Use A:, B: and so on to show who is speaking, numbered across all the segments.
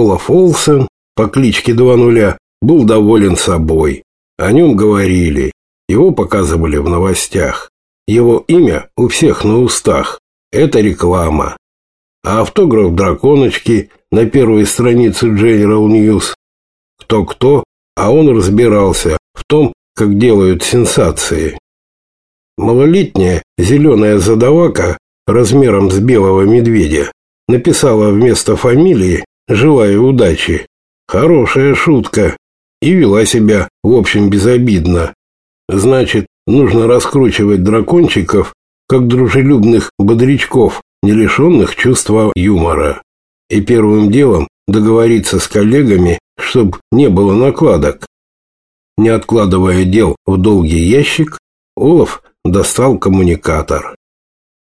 A: Олаф Олсен по кличке Два Нуля был доволен собой. О нем говорили, его показывали в новостях. Его имя у всех на устах. Это реклама. А автограф драконочки на первой странице General News. Кто-кто, а он разбирался в том, как делают сенсации. Малолетняя зеленая задавака размером с белого медведя написала вместо фамилии «Желаю удачи». Хорошая шутка. И вела себя, в общем, безобидно. Значит, нужно раскручивать дракончиков, как дружелюбных бодрячков, не лишенных чувства юмора. И первым делом договориться с коллегами, чтобы не было накладок. Не откладывая дел в долгий ящик, Олаф достал коммуникатор.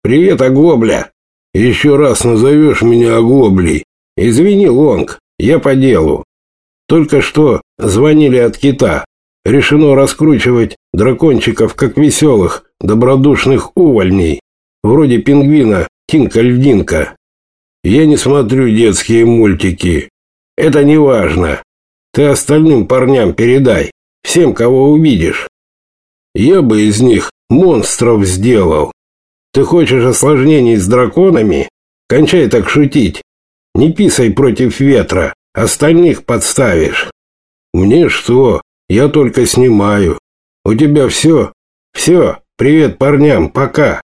A: «Привет, Оглобля! Еще раз назовешь меня Оглоблей. Извини, Лонг, я по делу. Только что звонили от кита. Решено раскручивать дракончиков как веселых, добродушных увольней, вроде пингвина Тинка-льдинка. Я не смотрю детские мультики. Это не важно. Ты остальным парням передай, всем, кого увидишь. Я бы из них монстров сделал. Ты хочешь осложнений с драконами? Кончай так шутить. Не писай против ветра, остальных подставишь. Мне что? Я только снимаю. У тебя все? Все. Привет парням, пока.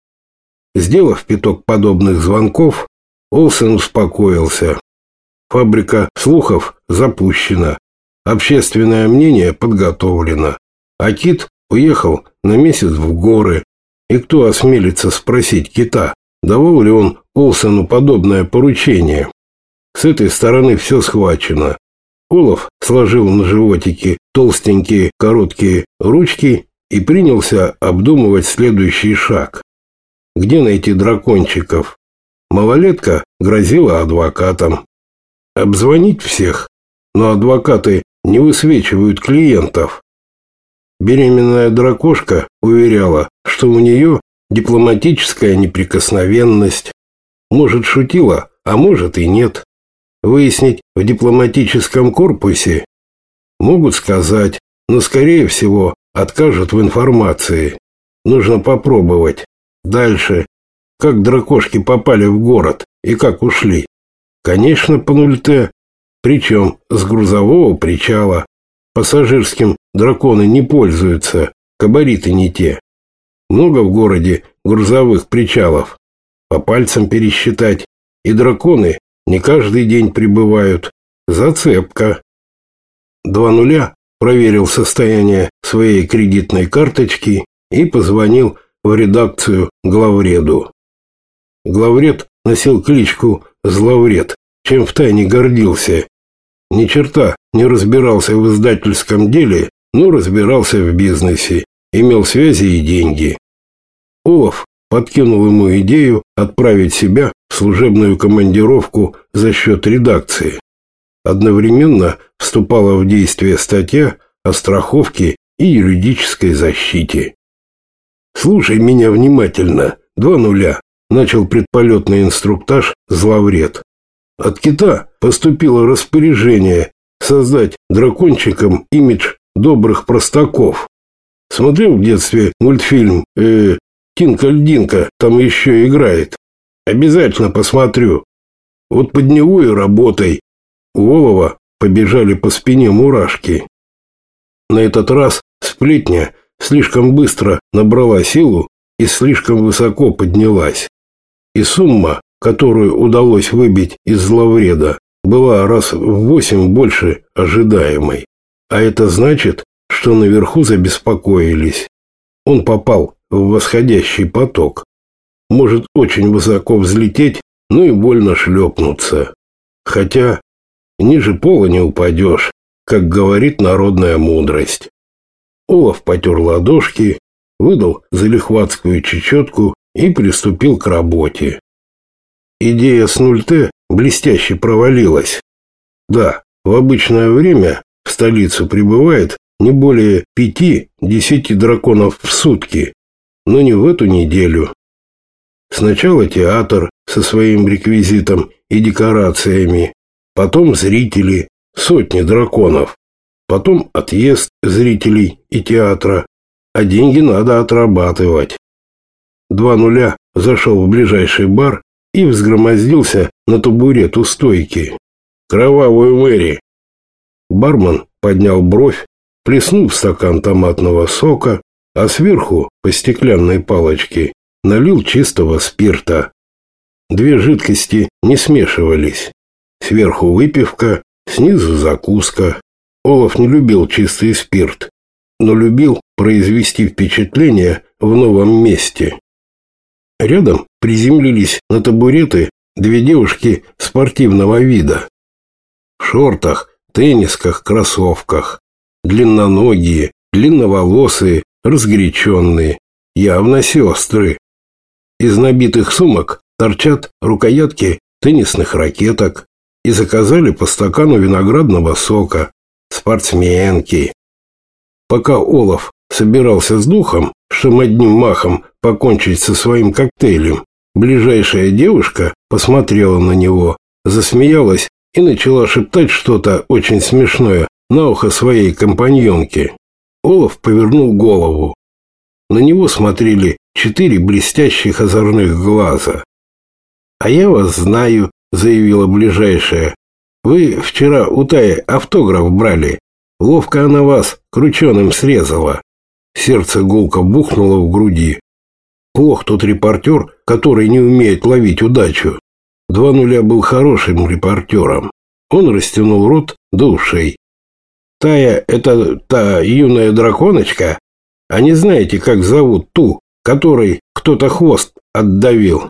A: Сделав пяток подобных звонков, Олсен успокоился. Фабрика слухов запущена. Общественное мнение подготовлено. А Кит уехал на месяц в горы. И кто осмелится спросить Кита, давал ли он Олсену подобное поручение? С этой стороны все схвачено. Олаф сложил на животике толстенькие короткие ручки и принялся обдумывать следующий шаг. Где найти дракончиков? Малолетка грозила адвокатам. Обзвонить всех, но адвокаты не высвечивают клиентов. Беременная дракошка уверяла, что у нее дипломатическая неприкосновенность. Может, шутила, а может и нет. Выяснить в дипломатическом корпусе могут сказать, но, скорее всего, откажут в информации. Нужно попробовать. Дальше. Как дракошки попали в город и как ушли? Конечно, по 0Т. Причем с грузового причала. Пассажирским драконы не пользуются, габариты не те. Много в городе грузовых причалов. По пальцам пересчитать. И драконы не каждый день прибывают. Зацепка. Два нуля проверил состояние своей кредитной карточки и позвонил в редакцию главреду. Главред носил кличку Зловред, чем втайне гордился. Ни черта не разбирался в издательском деле, но разбирался в бизнесе, имел связи и деньги. Олаф подкинул ему идею отправить себя в служебную командировку за счет редакции. Одновременно вступала в действие статья о страховке и юридической защите. «Слушай меня внимательно. Два нуля», — начал предполетный инструктаж «Зловред». От кита поступило распоряжение создать дракончикам имидж добрых простаков. Смотрел в детстве мультфильм э, «Тинка-льдинка» там еще играет. Обязательно посмотрю. Вот под него и работай. У Олова побежали по спине мурашки. На этот раз сплетня слишком быстро набрала силу и слишком высоко поднялась. И сумма, которую удалось выбить из зловреда, была раз в восемь больше ожидаемой. А это значит, что наверху забеспокоились. Он попал в восходящий поток. Может очень высоко взлететь, но и больно шлепнуться. Хотя ниже пола не упадешь, как говорит народная мудрость. Олаф потер ладошки, выдал залихватскую чечетку и приступил к работе. Идея с 0Т блестяще провалилась. Да, в обычное время в столицу прибывает не более пяти-десяти драконов в сутки, но не в эту неделю. Сначала театр со своим реквизитом и декорациями, потом зрители, сотни драконов, потом отъезд зрителей и театра, а деньги надо отрабатывать. Два нуля зашел в ближайший бар и взгромоздился на табурет у стойки. «Кровавую Мэри!» Бармен поднял бровь, плеснул в стакан томатного сока, а сверху по стеклянной палочке налил чистого спирта. Две жидкости не смешивались. Сверху выпивка, снизу закуска. Олаф не любил чистый спирт, но любил произвести впечатление в новом месте. Рядом приземлились на табуреты две девушки спортивного вида. В шортах, теннисках, кроссовках. Длинноногие, длинноволосые, разгоряченные. Явно сестры. Из набитых сумок торчат рукоятки теннисных ракеток и заказали по стакану виноградного сока. Спортсменки. Пока Олаф собирался с духом, чтобы одним махом покончить со своим коктейлем, ближайшая девушка посмотрела на него, засмеялась и начала шептать что-то очень смешное на ухо своей компаньонке. Олаф повернул голову. На него смотрели четыре блестящих озорных глаза. «А я вас знаю», — заявила ближайшая. «Вы вчера у Таи автограф брали. Ловко она вас крученым срезала». Сердце гулко бухнуло в груди. Плох тот репортер, который не умеет ловить удачу. Два нуля был хорошим репортером. Он растянул рот до ушей. «Тая — это та юная драконочка? А не знаете, как зовут ту, которой кто-то хвост отдавил?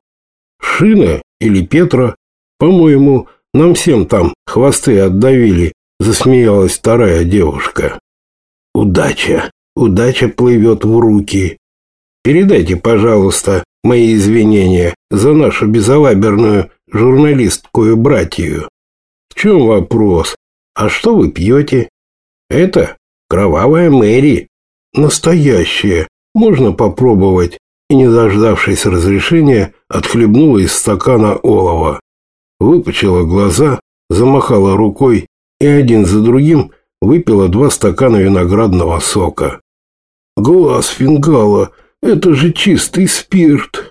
A: Шина или Петра? По-моему, нам всем там хвосты отдавили», — засмеялась вторая девушка. «Удача!» удача плывет в руки. Передайте, пожалуйста, мои извинения за нашу безалаберную журналистскую братью. В чем вопрос? А что вы пьете? Это кровавая Мэри. Настоящая. Можно попробовать. И, не дождавшись разрешения, отхлебнула из стакана олова. Выпучила глаза, замахала рукой и один за другим выпила два стакана виноградного сока. Глаз фингала — это же чистый спирт.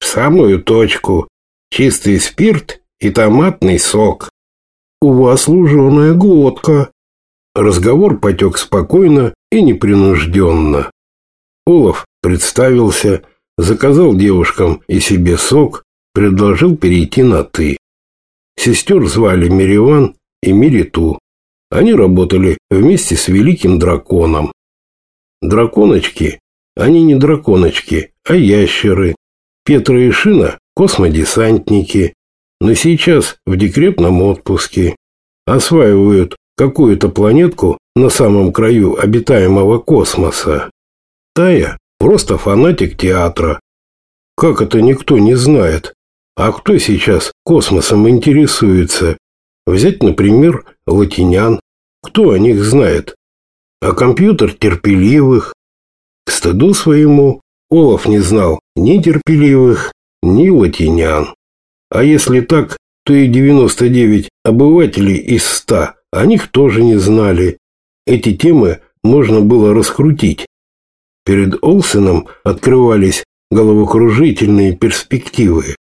A: В самую точку. Чистый спирт и томатный сок. У вас луженая глотка. Разговор потек спокойно и непринужденно. Олаф представился, заказал девушкам и себе сок, предложил перейти на «ты». Сестер звали Мириван и Мириту. Они работали вместе с великим драконом. Драконочки, они не драконочки, а ящеры. Петра и Шина – космодесантники, но сейчас в декретном отпуске. Осваивают какую-то планетку на самом краю обитаемого космоса. Тая – просто фанатик театра. Как это никто не знает? А кто сейчас космосом интересуется? Взять, например, латинян. Кто о них знает? а компьютер терпеливых. К стыду своему Олаф не знал ни терпеливых, ни латинян. А если так, то и 99 обывателей из 100 о них тоже не знали. Эти темы можно было раскрутить. Перед Олсеном открывались головокружительные перспективы.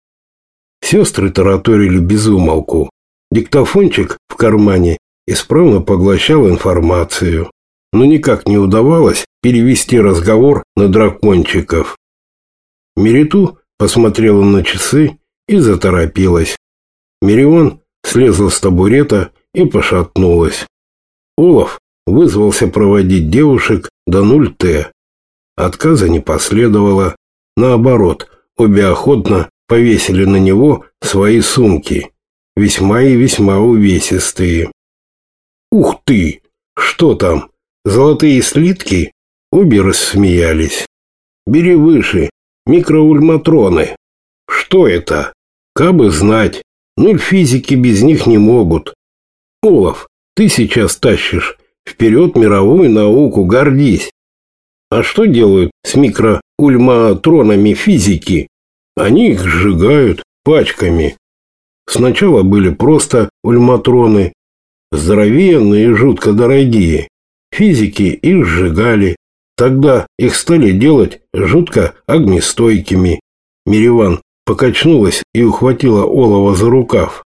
A: Сестры тараторили безумолку. Диктофончик в кармане исправно поглощал информацию но никак не удавалось перевести разговор на дракончиков. Мериту посмотрела на часы и заторопилась. Мирион слезла с табурета и пошатнулась. Олаф вызвался проводить девушек до 0Т. Отказа не последовало. Наоборот, обе охотно повесили на него свои сумки, весьма и весьма увесистые. «Ух ты! Что там?» Золотые слитки? Обе рассмеялись. Бери выше, микроульматроны. Что это? Кабы знать. Нуль физики без них не могут. Олаф, ты сейчас тащишь вперед мировую науку, гордись. А что делают с микроульматронами физики? Они их сжигают пачками. Сначала были просто ульматроны, здоровенные и жутко дорогие. Физики их сжигали. Тогда их стали делать жутко огнестойкими. Мириван покачнулась и ухватила олова за рукав.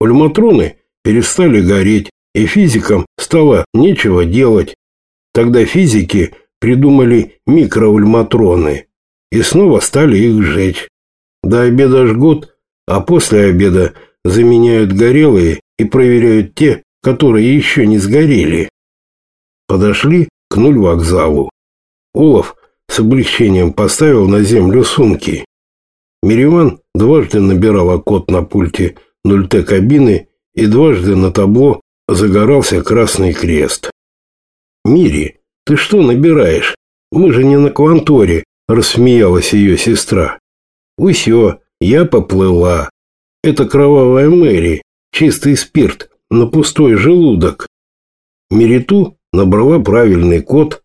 A: Ульматроны перестали гореть, и физикам стало нечего делать. Тогда физики придумали микроульматроны и снова стали их сжечь. До обеда жгут, а после обеда заменяют горелые и проверяют те, которые еще не сгорели. Подошли к нуль вокзалу. Олаф с облегчением поставил на землю сумки. Мириван дважды набирала код на пульте 0Т кабины и дважды на табло загорался красный крест. «Мири, ты что набираешь? Мы же не на кванторе», – рассмеялась ее сестра. «Усё, я поплыла. Это кровавая Мэри, чистый спирт на пустой желудок». Мириту набрала правильный код.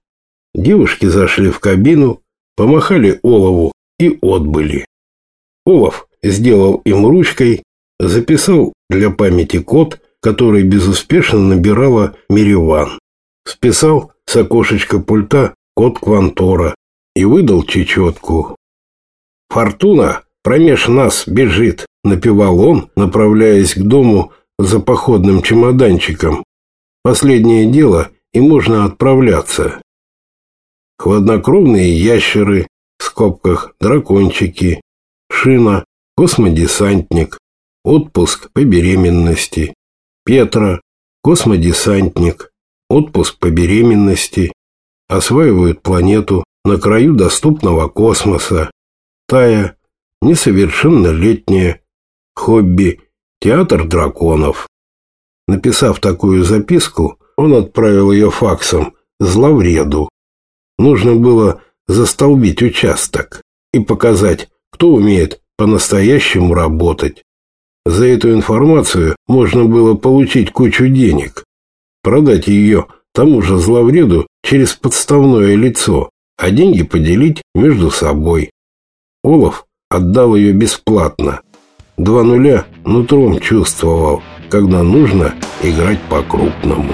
A: Девушки зашли в кабину, помахали Олову и отбыли. Олов сделал им ручкой, записал для памяти код, который безуспешно набирала Мириван. Списал с окошечка пульта код Квантора и выдал чечетку. «Фортуна промеж нас бежит», — напевал он, направляясь к дому за походным чемоданчиком. «Последнее дело, и можно отправляться». Хладнокровные ящеры, в скобках дракончики, шина, космодесантник, отпуск по беременности, Петра, космодесантник, отпуск по беременности, осваивают планету на краю доступного космоса. Тая, несовершеннолетняя, хобби, театр драконов. Написав такую записку, он отправил ее факсом зловреду. Нужно было застолбить участок и показать, кто умеет по-настоящему работать. За эту информацию можно было получить кучу денег, продать ее тому же зловреду через подставное лицо, а деньги поделить между собой. Олаф отдал ее бесплатно. Два нуля нутром чувствовал, когда нужно играть по-крупному.